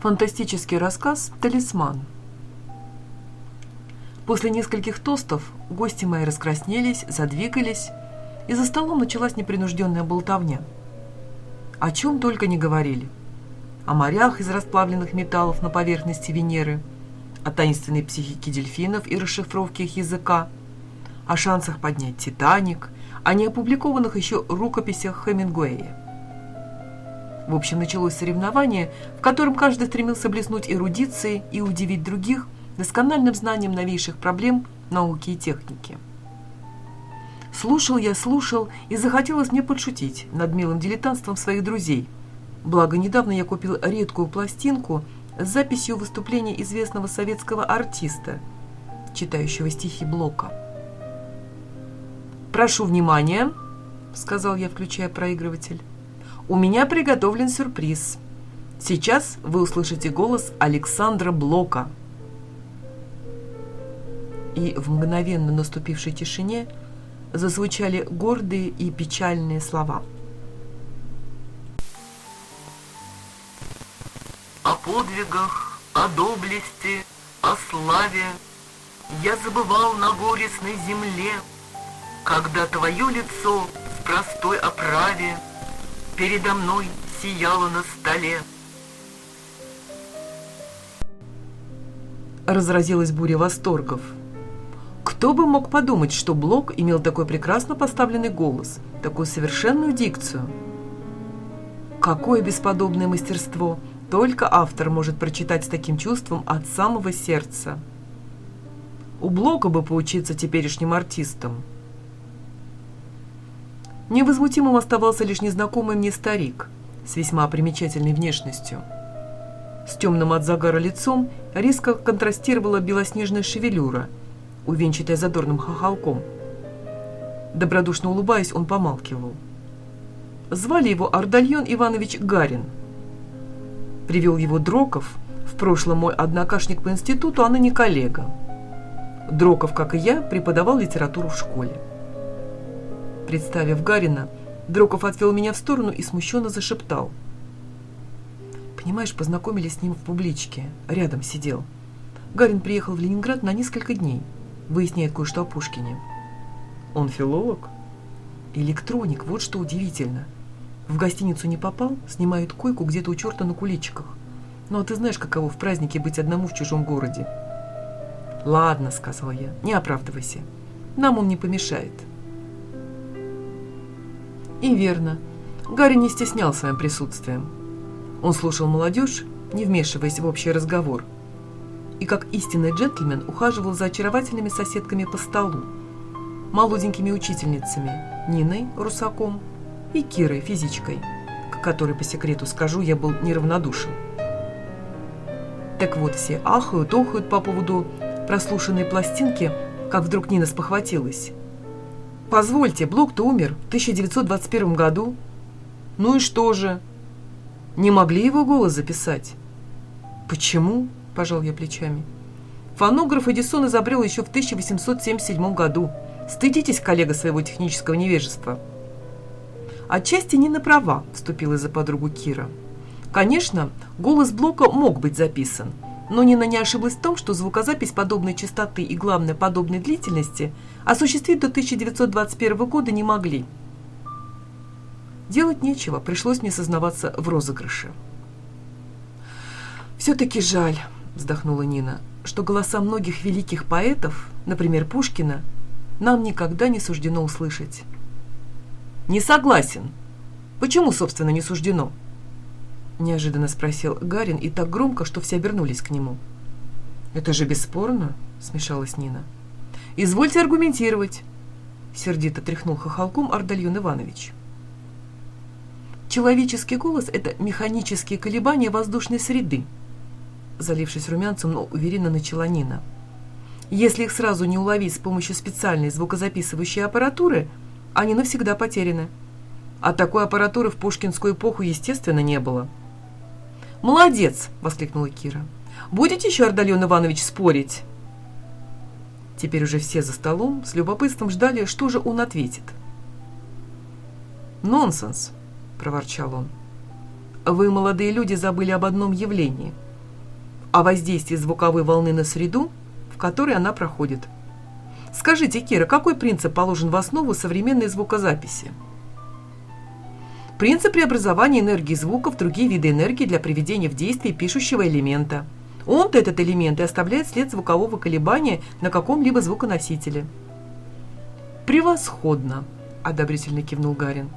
Фантастический рассказ «Талисман». После нескольких тостов гости мои раскраснелись, задвигались, и за столом началась непринужденная болтовня. О чем только не говорили. О морях из расплавленных металлов на поверхности Венеры, о таинственной психике дельфинов и расшифровке их языка, о шансах поднять «Титаник», о неопубликованных еще рукописях Хемингуэя. В общем, началось соревнование, в котором каждый стремился блеснуть эрудицией и удивить других доскональным знанием новейших проблем науки и техники. Слушал я, слушал, и захотелось мне подшутить над милым дилетантством своих друзей. Благо, недавно я купил редкую пластинку с записью выступления известного советского артиста, читающего стихи Блока. «Прошу внимания», — сказал я, включая проигрыватель у меня приготовлен сюрприз. Сейчас вы услышите голос Александра Блока. И в мгновенно наступившей тишине зазвучали гордые и печальные слова. О подвигах, о доблести, о славе Я забывал на горестной земле, Когда твое лицо в простой оправе передо мной сияла на столе. Разразилась буря восторгов. Кто бы мог подумать, что Блок имел такой прекрасно поставленный голос, такую совершенную дикцию? Какое бесподобное мастерство! Только автор может прочитать с таким чувством от самого сердца. У Блока бы поучиться теперешним артистам – Невозмутимым оставался лишь незнакомый мне старик с весьма примечательной внешностью. С темным от загара лицом резко контрастировала белоснежная шевелюра, увенчатая задорным хохолком. Добродушно улыбаясь, он помалкивал. Звали его Ардальон Иванович Гарин. Привел его Дроков, в прошлом мой однокашник по институту, а ныне коллега. Дроков, как и я, преподавал литературу в школе. Представив Гарина, Дроков отвел меня в сторону и смущенно зашептал. Понимаешь, познакомились с ним в публичке. Рядом сидел. Гарин приехал в Ленинград на несколько дней. Выясняет кое-что о Пушкине. Он филолог? Электроник, вот что удивительно. В гостиницу не попал, снимают койку где-то у черта на куличиках. Ну а ты знаешь, каково в празднике быть одному в чужом городе. Ладно, сказал я, не оправдывайся. Нам он не помешает. И верно. Гарри не стеснял своим присутствием. Он слушал молодежь, не вмешиваясь в общий разговор. И как истинный джентльмен ухаживал за очаровательными соседками по столу, молоденькими учительницами Ниной Русаком и Кирой Физичкой, к которой, по секрету скажу, я был неравнодушен. Так вот, все ахают, охают по поводу прослушанной пластинки, как вдруг Нина спохватилась. Позвольте, Блок-то умер в 1921 году. Ну и что же? Не могли его голос записать? Почему? Пожал я плечами. Фонограф Эдисон изобрел еще в 1877 году. Стыдитесь, коллега, своего технического невежества. Отчасти не на права, вступила за подругу Кира. Конечно, голос Блока мог быть записан – но Нина не ошиблась в том, что звукозапись подобной частоты и, главное, подобной длительности осуществить до 1921 года не могли. Делать нечего, пришлось мне сознаваться в розыгрыше. «Все-таки жаль», – вздохнула Нина, – «что голоса многих великих поэтов, например, Пушкина, нам никогда не суждено услышать». «Не согласен. Почему, собственно, не суждено?» – неожиданно спросил Гарин и так громко, что все обернулись к нему. «Это же бесспорно», – смешалась Нина. «Извольте аргументировать», – сердито тряхнул хохолком Ардальон Иванович. «Человеческий голос – это механические колебания воздушной среды», залившись румянцем, но уверенно начала Нина. «Если их сразу не уловить с помощью специальной звукозаписывающей аппаратуры, они навсегда потеряны. А такой аппаратуры в пушкинскую эпоху, естественно, не было». «Молодец!» – воскликнула Кира. «Будете еще, Ардалион Иванович, спорить?» Теперь уже все за столом с любопытством ждали, что же он ответит. «Нонсенс!» – проворчал он. «Вы, молодые люди, забыли об одном явлении. о воздействии звуковой волны на среду, в которой она проходит. Скажите, Кира, какой принцип положен в основу современной звукозаписи? Принцип преобразования энергии звука в другие виды энергии для приведения в действие пишущего элемента. Он-то этот элемент и оставляет след звукового колебания на каком-либо звуконосителе. «Превосходно!» – одобрительно кивнул Гарин.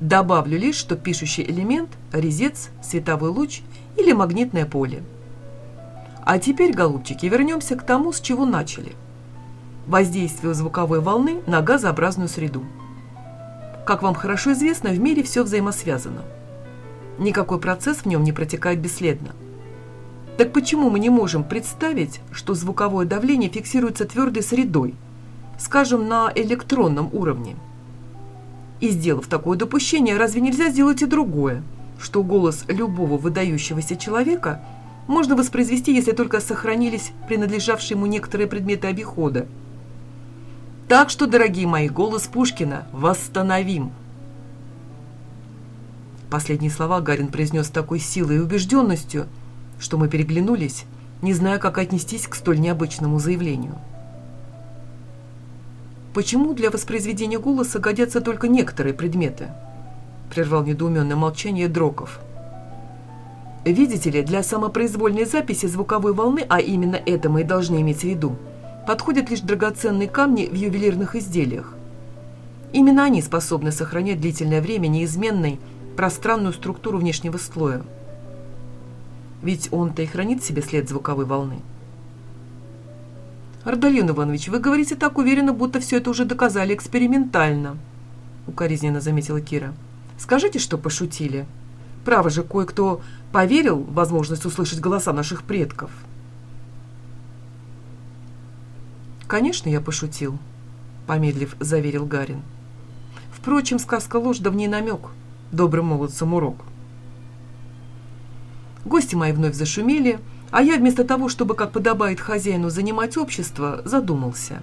Добавлю лишь, что пишущий элемент – резец, световой луч или магнитное поле. А теперь, голубчики, вернемся к тому, с чего начали. Воздействие звуковой волны на газообразную среду. Как вам хорошо известно, в мире все взаимосвязано. Никакой процесс в нем не протекает бесследно. Так почему мы не можем представить, что звуковое давление фиксируется твердой средой, скажем, на электронном уровне? И сделав такое допущение, разве нельзя сделать и другое, что голос любого выдающегося человека можно воспроизвести, если только сохранились принадлежавшие ему некоторые предметы обихода. Так что, дорогие мои, голос Пушкина восстановим. Последние слова Гарин произнес с такой силой и убежденностью, что мы переглянулись, не зная, как отнестись к столь необычному заявлению. «Почему для воспроизведения голоса годятся только некоторые предметы?» прервал недоуменное молчание Дроков. «Видите ли, для самопроизвольной записи звуковой волны, а именно это мы и должны иметь в виду, подходят лишь драгоценные камни в ювелирных изделиях. Именно они способны сохранять длительное время неизменной пространную структуру внешнего слоя. Ведь он-то и хранит себе след звуковой волны. «Ардальон Иванович, вы говорите так уверенно, будто все это уже доказали экспериментально», — укоризненно заметила Кира. «Скажите, что пошутили. Право же, кое-кто поверил в возможность услышать голоса наших предков». «Конечно, я пошутил», — помедлив, заверил Гарин. «Впрочем, сказка ложь, да в ней намек. Добрым молодцам урок». Гости мои вновь зашумели, — а я вместо того, чтобы, как подобает хозяину, занимать общество, задумался.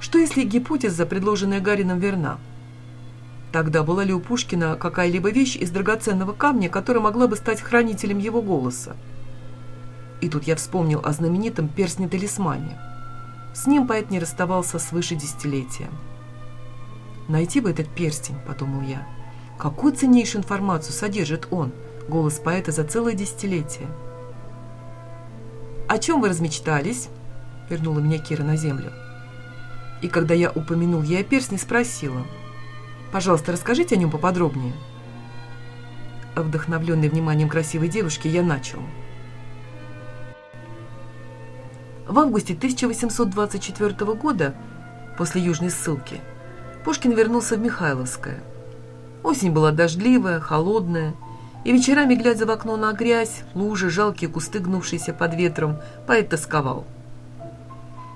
Что если гипотеза, предложенная Гарином, верна? Тогда была ли у Пушкина какая-либо вещь из драгоценного камня, которая могла бы стать хранителем его голоса? И тут я вспомнил о знаменитом перстне-талисмане. С ним поэт не расставался свыше десятилетия. «Найти бы этот перстень», — подумал я. «Какую ценнейшую информацию содержит он, голос поэта за целое десятилетие?» «О чем вы размечтались?» – вернула меня Кира на землю. И когда я упомянул ей о перстне, спросила. «Пожалуйста, расскажите о нем поподробнее». Вдохновленный вниманием красивой девушки, я начал. В августе 1824 года, после южной ссылки, Пушкин вернулся в Михайловское. Осень была дождливая, холодная, и вечерами, глядя в окно на грязь, лужи, жалкие кусты, гнувшиеся под ветром, поэт тосковал.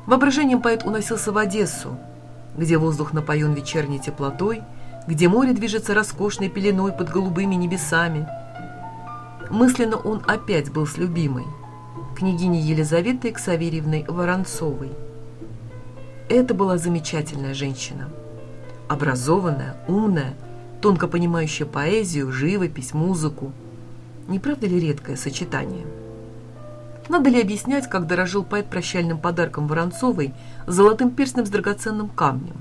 Воображением поэт уносился в Одессу, где воздух напоен вечерней теплотой, где море движется роскошной пеленой под голубыми небесами. Мысленно он опять был с любимой, княгиней Елизаветой Ксаверьевной Воронцовой. Это была замечательная женщина. Образованная, умная, тонко понимающая поэзию, живопись, музыку. Не правда ли редкое сочетание? Надо ли объяснять, как дорожил поэт прощальным подарком Воронцовой золотым перстнем с драгоценным камнем?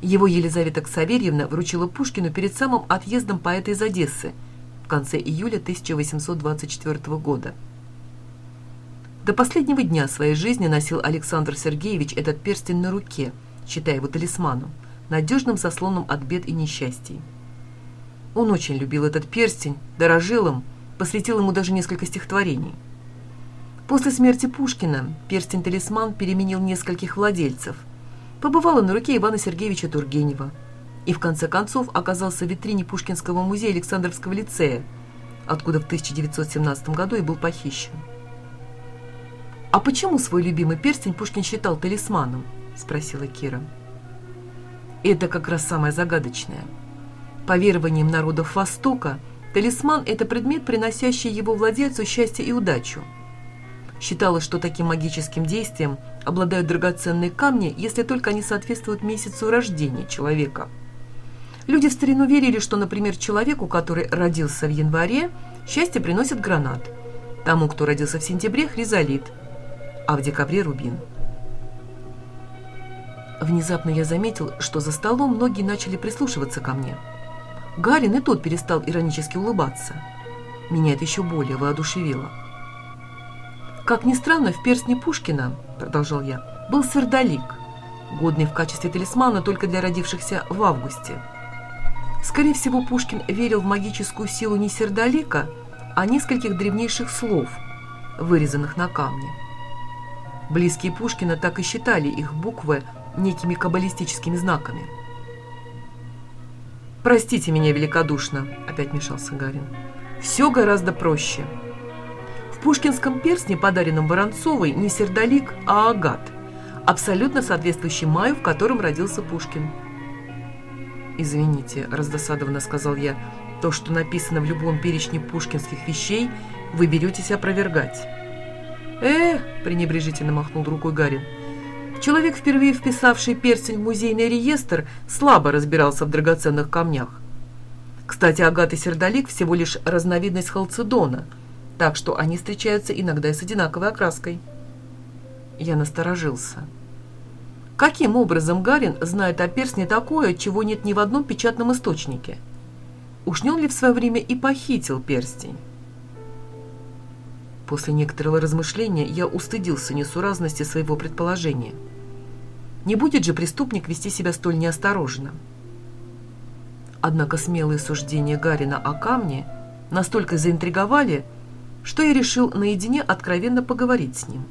Его Елизавета Ксаверьевна вручила Пушкину перед самым отъездом поэта из Одессы в конце июля 1824 года. До последнего дня своей жизни носил Александр Сергеевич этот перстень на руке, считая его талисманом надежным заслоном от бед и несчастий. Он очень любил этот перстень, дорожил им, посвятил ему даже несколько стихотворений. После смерти Пушкина перстень-талисман переменил нескольких владельцев. Побывала на руке Ивана Сергеевича Тургенева и в конце концов оказался в витрине Пушкинского музея Александровского лицея, откуда в 1917 году и был похищен. «А почему свой любимый перстень Пушкин считал талисманом?» – спросила Кира. Это как раз самое загадочное. По верованиям народов Востока, талисман – это предмет, приносящий его владельцу счастье и удачу. Считалось, что таким магическим действием обладают драгоценные камни, если только они соответствуют месяцу рождения человека. Люди в старину верили, что, например, человеку, который родился в январе, счастье приносит гранат, Тому, кто родился в сентябре, хризолит, а в декабре рубин. Внезапно я заметил, что за столом многие начали прислушиваться ко мне. Гарин и тот перестал иронически улыбаться. Меня это еще более воодушевило. «Как ни странно, в перстне Пушкина, — продолжал я, — был сердолик, годный в качестве талисмана только для родившихся в августе. Скорее всего, Пушкин верил в магическую силу не сердолика, а нескольких древнейших слов, вырезанных на камне. Близкие Пушкина так и считали их буквы некими каббалистическими знаками. «Простите меня великодушно», — опять мешался Гарин. «Все гораздо проще. В пушкинском перстне, подаренном Воронцовой, не сердолик, а агат, абсолютно соответствующий маю, в котором родился Пушкин». «Извините», — раздосадованно сказал я, — «то, что написано в любом перечне пушкинских вещей, вы беретесь опровергать». «Э!» – пренебрежительно махнул рукой Гарин. Человек, впервые вписавший перстень в музейный реестр, слабо разбирался в драгоценных камнях. Кстати, агат и сердолик всего лишь разновидность халцедона, так что они встречаются иногда и с одинаковой окраской. Я насторожился. Каким образом Гарин знает о перстне такое, чего нет ни в одном печатном источнике? Уж не он ли в свое время и похитил перстень? После некоторого размышления я устыдился несуразности своего предположения. Не будет же преступник вести себя столь неосторожно. Однако смелые суждения Гарина о камне настолько заинтриговали, что я решил наедине откровенно поговорить с ним.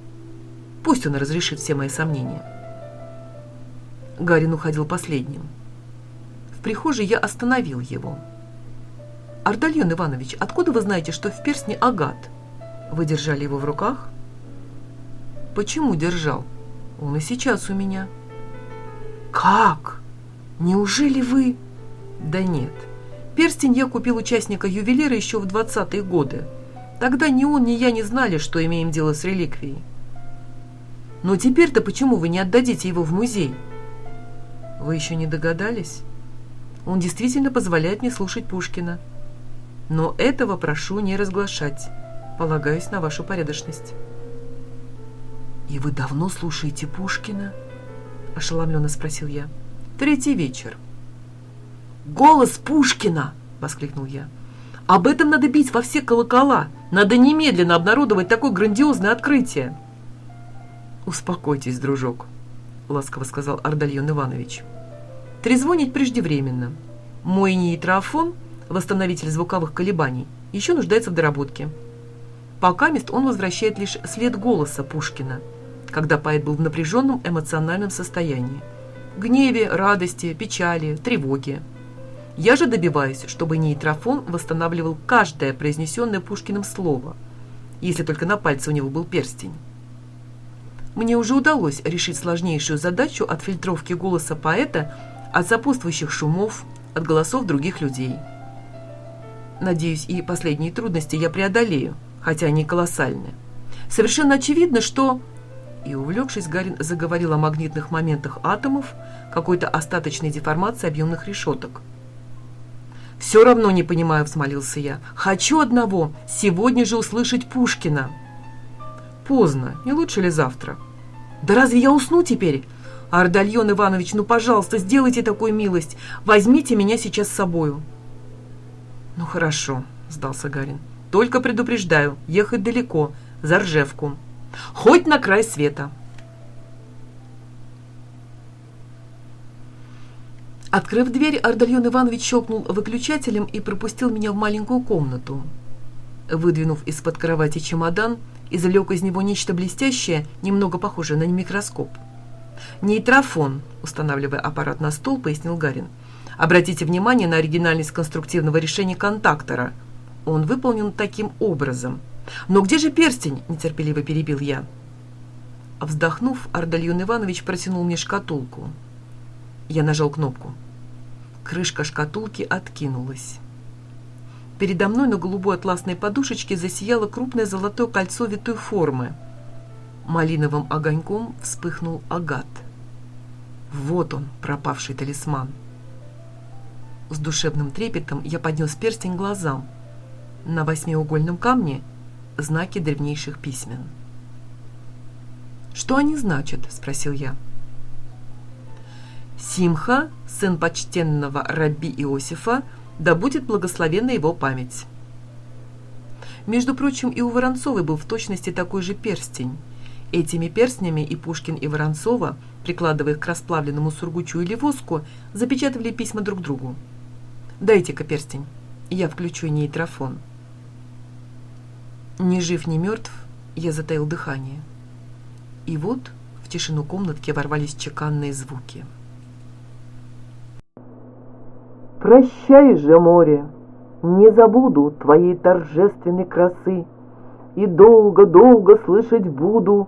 Пусть он разрешит все мои сомнения. Гарин уходил последним. В прихожей я остановил его. «Ардальон Иванович, откуда вы знаете, что в перстне агат?» Вы держали его в руках? Почему держал? Он и сейчас у меня. Как? Неужели вы... Да нет. Перстень я купил участника ювелира еще в 20-е годы. Тогда ни он, ни я не знали, что имеем дело с реликвией. Но теперь-то почему вы не отдадите его в музей? Вы еще не догадались? Он действительно позволяет мне слушать Пушкина. Но этого прошу не разглашать полагаюсь на вашу порядочность». «И вы давно слушаете Пушкина?» – ошеломленно спросил я. «Третий вечер». «Голос Пушкина!» – воскликнул я. «Об этом надо бить во все колокола. Надо немедленно обнародовать такое грандиозное открытие». «Успокойтесь, дружок», – ласково сказал Ардальон Иванович. «Трезвонить преждевременно. Мой нейтрофон, восстановитель звуковых колебаний, еще нуждается в доработке». Пока мест он возвращает лишь след голоса Пушкина, когда поэт был в напряженном эмоциональном состоянии. Гневе, радости, печали, тревоге. Я же добиваюсь, чтобы нейтрофон восстанавливал каждое произнесенное Пушкиным слово, если только на пальце у него был перстень. Мне уже удалось решить сложнейшую задачу от фильтровки голоса поэта от сопутствующих шумов, от голосов других людей. Надеюсь, и последние трудности я преодолею, хотя они колоссальны. Совершенно очевидно, что... И, увлекшись, Гарин заговорил о магнитных моментах атомов, какой-то остаточной деформации объемных решеток. «Все равно не понимаю», — взмолился я. «Хочу одного — сегодня же услышать Пушкина». «Поздно. Не лучше ли завтра?» «Да разве я усну теперь?» «Ардальон Иванович, ну, пожалуйста, сделайте такую милость. Возьмите меня сейчас с собою». «Ну, хорошо», — сдался Гарин. Только предупреждаю, ехать далеко, за Ржевку. Хоть на край света. Открыв дверь, Ардальон Иванович щелкнул выключателем и пропустил меня в маленькую комнату. Выдвинув из-под кровати чемодан, извлек из него нечто блестящее, немного похожее на микроскоп. «Нейтрофон», — устанавливая аппарат на стол, пояснил Гарин. «Обратите внимание на оригинальность конструктивного решения контактора — он выполнен таким образом. «Но где же перстень?» – нетерпеливо перебил я. Вздохнув, Ардальон Иванович протянул мне шкатулку. Я нажал кнопку. Крышка шкатулки откинулась. Передо мной на голубой атласной подушечке засияло крупное золотое кольцо витой формы. Малиновым огоньком вспыхнул агат. Вот он, пропавший талисман. С душевным трепетом я поднес перстень глазам – на восьмиугольном камне знаки древнейших письмен. «Что они значат?» – спросил я. «Симха, сын почтенного раби Иосифа, да будет благословена его память». Между прочим, и у Воронцовой был в точности такой же перстень. Этими перстнями и Пушкин, и Воронцова, прикладывая их к расплавленному сургучу или воску, запечатывали письма друг другу. «Дайте-ка перстень, я включу нейтрофон». Ни жив, ни мертв, я затаил дыхание. И вот в тишину комнатки ворвались чеканные звуки. «Прощай же, море!» Не забуду твоей торжественной красы, И долго-долго слышать буду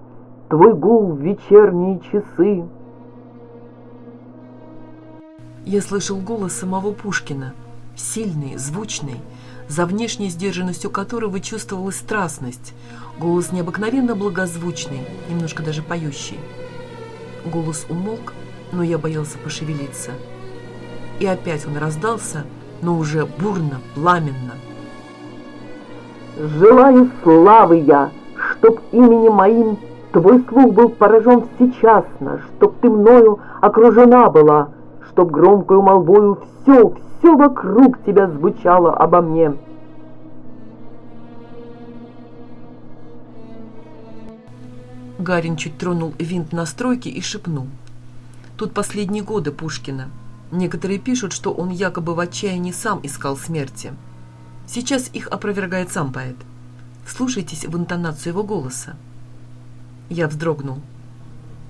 Твой гул в вечерние часы. Я слышал голос самого Пушкина, сильный, звучный, за внешней сдержанностью которого чувствовалась страстность, голос необыкновенно благозвучный, немножко даже поющий. Голос умолк, но я боялся пошевелиться. И опять он раздался — но уже бурно, пламенно. «Желаю славы я, чтоб именем моим Твой слух был поражен всечасно, Чтоб ты мною окружена была, Чтоб громкою молвою все, все вокруг тебя звучало обо мне». Гарин чуть тронул винт настройки и шепнул. Тут последние годы Пушкина – Некоторые пишут, что он якобы в отчаянии сам искал смерти. Сейчас их опровергает сам поэт. Слушайтесь в интонацию его голоса. Я вздрогнул.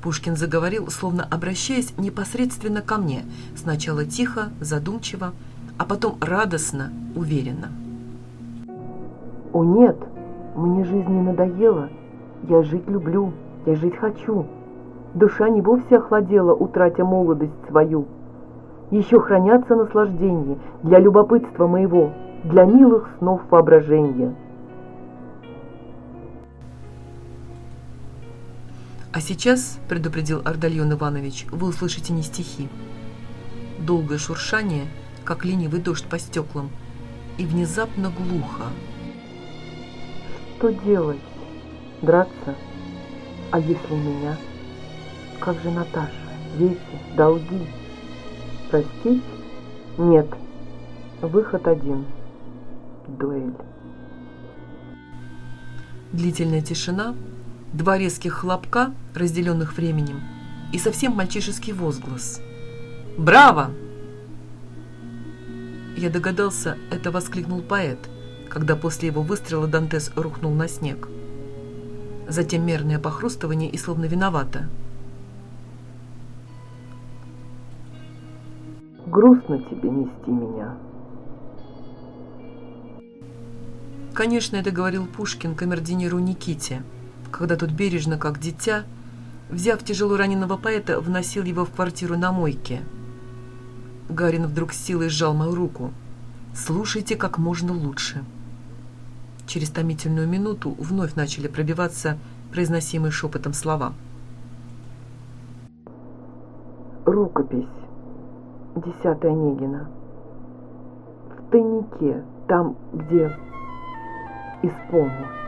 Пушкин заговорил, словно обращаясь непосредственно ко мне, сначала тихо, задумчиво, а потом радостно, уверенно. «О нет, мне жизнь не надоела. Я жить люблю, я жить хочу. Душа не вовсе охладела, утратя молодость свою» еще хранятся наслаждения для любопытства моего, для милых снов воображения. А сейчас, предупредил Ардальон Иванович, вы услышите не стихи. Долгое шуршание, как ленивый дождь по стеклам, и внезапно глухо. Что делать? Драться? А если меня? Как же Наташа? Дети? Долги? Простить? Нет. Выход один. Дуэль. Длительная тишина, два резких хлопка, разделенных временем, и совсем мальчишеский возглас. «Браво!» Я догадался, это воскликнул поэт, когда после его выстрела Дантес рухнул на снег. Затем мерное похрустывание и словно виновато – грустно тебе нести меня. Конечно, это говорил Пушкин камердинеру Никите, когда тот бережно, как дитя, взяв тяжело раненого поэта, вносил его в квартиру на мойке. Гарин вдруг с силой сжал мою руку. «Слушайте как можно лучше». Через томительную минуту вновь начали пробиваться произносимые шепотом слова. Рукопись. Десятая Негина. В тайнике, там, где исполню.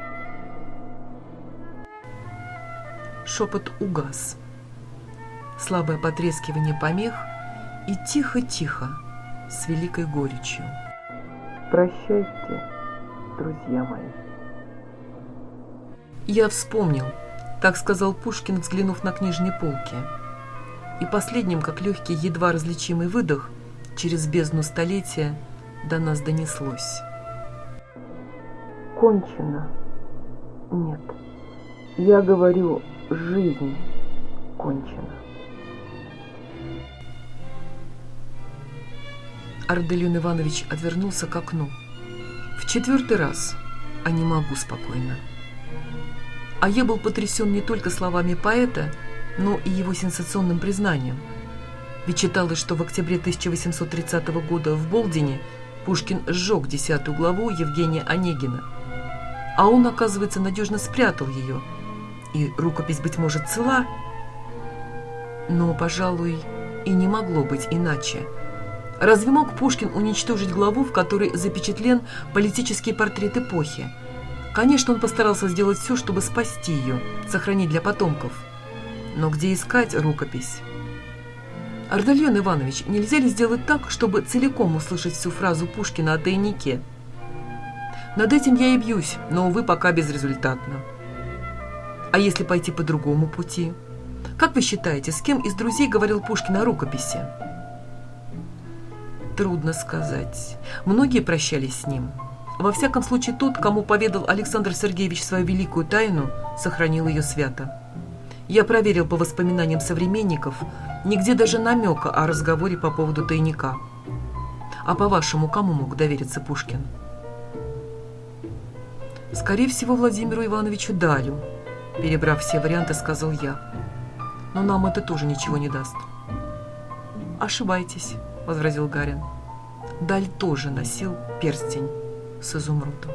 Шепот угас. Слабое потрескивание помех и тихо-тихо, с великой горечью. Прощайте, друзья мои. Я вспомнил, так сказал Пушкин, взглянув на книжные полки и последним, как легкий, едва различимый выдох, через бездну столетия до нас донеслось. Кончено. Нет. Я говорю, жизнь кончена. Арделюн Иванович отвернулся к окну. В четвертый раз, а не могу спокойно. А я был потрясен не только словами поэта, но и его сенсационным признанием. Ведь читалось, что в октябре 1830 года в Болдине Пушкин сжег десятую главу Евгения Онегина. А он, оказывается, надежно спрятал ее. И рукопись, быть может, цела. Но, пожалуй, и не могло быть иначе. Разве мог Пушкин уничтожить главу, в которой запечатлен политический портрет эпохи? Конечно, он постарался сделать все, чтобы спасти ее, сохранить для потомков. Но где искать рукопись? Ардальон Иванович, нельзя ли сделать так, чтобы целиком услышать всю фразу Пушкина о тайнике? Над этим я и бьюсь, но, увы, пока безрезультатно. А если пойти по другому пути? Как вы считаете, с кем из друзей говорил Пушкин о рукописи? Трудно сказать. Многие прощались с ним. Во всяком случае, тот, кому поведал Александр Сергеевич свою великую тайну, сохранил ее свято. Я проверил по воспоминаниям современников, нигде даже намека о разговоре по поводу тайника. А по-вашему, кому мог довериться Пушкин? Скорее всего, Владимиру Ивановичу Далю, перебрав все варианты, сказал я. Но нам это тоже ничего не даст. Ошибаетесь, возразил Гарин. Даль тоже носил перстень с изумрудом.